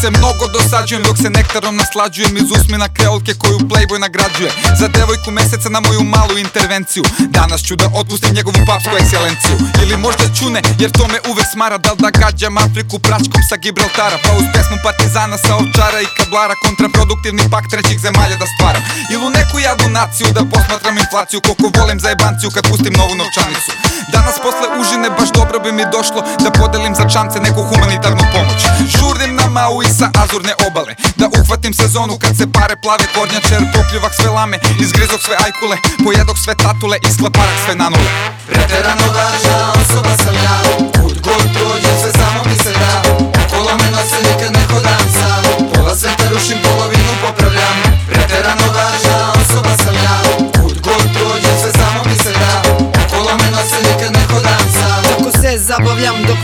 se mnogo dosađujem dok se nektarom naslađujem iz usmina kreolke koju Playboy nagrađuje. Za devojku meseca na moju malu intervenciju. Danas ću da otpustim njegovu papsku ekscelenciju Ili možda čune jer to me uvek smara. Dal da gađam Afriku pračkom sa Gibraltara? Pa uz pesmu partizana sa ovčara i kablara Kontraproduktivni pak trećih zemalja da stvaram. Ili u neku jadnu naciju da posmatram inflaciju Koliko volim za jebanciju kad pustim novu novčanicu. Danas posle užine baš dobro bi mi došlo Da podelim za čance neku humanitarnu pomoć Mau i sa azurne obale. Da uhvatim sezonu kad se pare plave kornjačer Popljuvak sve lame, izgrizok sve ajkule Pojedok sve tatule i sklaparak sve nanule. Preterano važna osoba sam ja. Put god prođem sve samo mi se da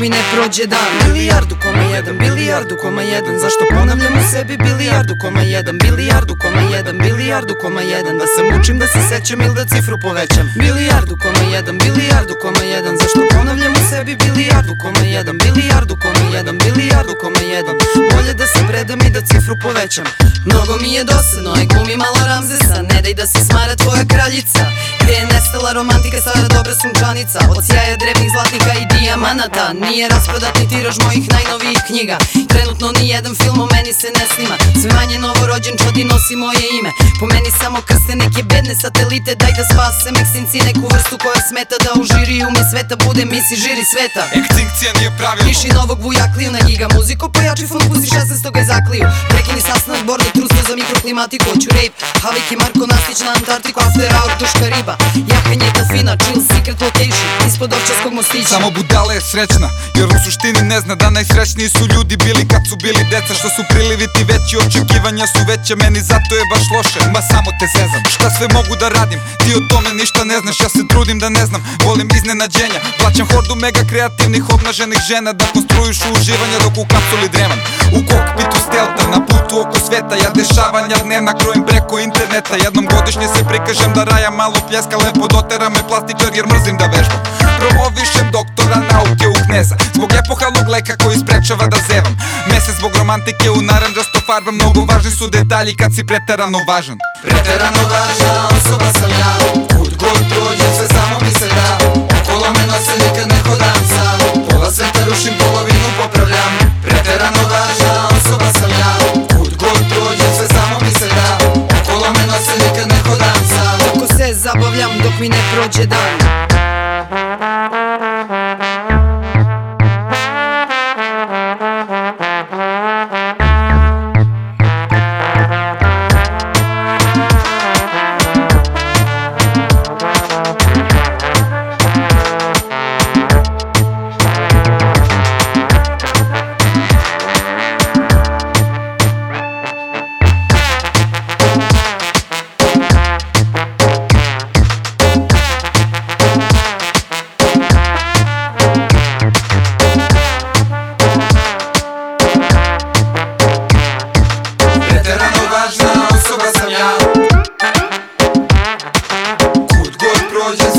mi ne prođe dan Bilijardu koma jedan, bilijardu koma jedan Zašto ponavljam u sebi bilijardu koma jedan Bilijardu koma jedan, bilijardu koma jedan Da se mučim da se sećam ili da cifru povećam Bilijardu koma jedan, bilijardu koma jedan Zašto ponavljam u sebi bilijardu koma jedan Bilijardu koma jedan, bilijardu koma jedan Bolje da se predam i da cifru povećam Mnogo mi je dosadno, aj glumi mala Ramzesa Ne daj da se smara tvoja kraljica Gde je nestala romantika, stara dobra sunčanica Od sjaja drevnih zlatnika i dijamanata Nije rasprodat ni tiraž mojih najnovijih knjiga. Trenutno ni jedan film o meni se ne snima. Sve manje novorođen čodi nosi moje ime. Po meni samo krste neke bedne satelite. Daj da spasem eksinci neku vrstu koja smeta Da u žiriju me sveta bude misi žiri sveta. Ekstinkcija nije pravilno Piši novog vujakliju na giga muziku Pojači fon pusti 16. ga je zakliju. Prekini sastanak bordo trusno za mikroklimatiku Hoću rape, Havik i Marko Nastić na Antarktiku After hour, tuška riba. Jahanje delfina, chill secret location ovčarskog mostića Samo budala je srećna Jer u suštini ne zna da najsrećniji su ljudi bili kad su bili deca. Što su priliviti veći, očekivanja su veće Meni zato je baš loše, ma samo te zezam. Šta sve mogu da radim, ti o tome ništa ne znaš Ja se trudim da ne znam, volim iznenađenja Plaćam hordu mega kreativnih obnaženih žena Da konstruišu uživanja dok u kapsuli dremam. U kokpitu stelta, na putu oko sveta Ja dešavanja dnevna krojim preko interneta. Jednom godišnje se prikažem da raja malo pljeska Lepo dotera me plastičar jer mrzim da vežbam leka koji sprečava da zevam. Mesec zbog romantike u naranđasto farba Mnogo važni su detalji kad si preterano važan. Preterano važna osoba sam ja. Put god prođem sve samo mi se da. Okolo me nose nikad ne hodam sam. Pola sveta rušim, polovinu popravljam. Preterano važna osoba sam ja. Put god prođem sve samo mi se da. Okolo me nose nikad ne hodam sam. Tako se zabavljam dok mi ne prođe dan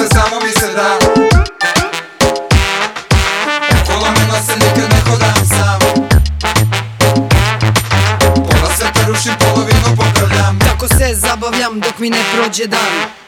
sve samo mi se da. Okolo me nose nikad ne sam. Pola sveta rušim, polovinu popravljam. Tako se zabavljam dok mi ne prođe dan